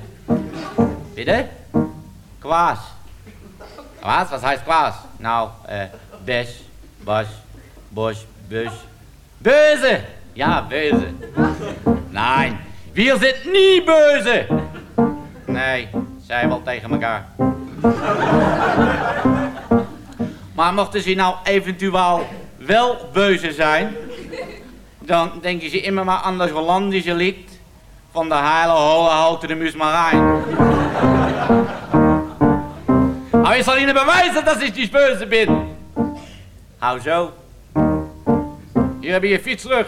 Bitte? Quas. Was? Was heißt? Nou, äh, Besch, Bosch, Bosch, Bösch. Böse! Ja, böse. Nein, wir sind nie böse. Nee, zij wel tegen elkaar. Maar mochten ze nou eventueel wel beuze zijn, dan denken ze immer maar aan dat Hollandische lied van de heile holle houten de Musmarijn. Maar ik zal Ihnen bewijzen dat ik niet böse. Hou zo. Hier heb je je fiets terug.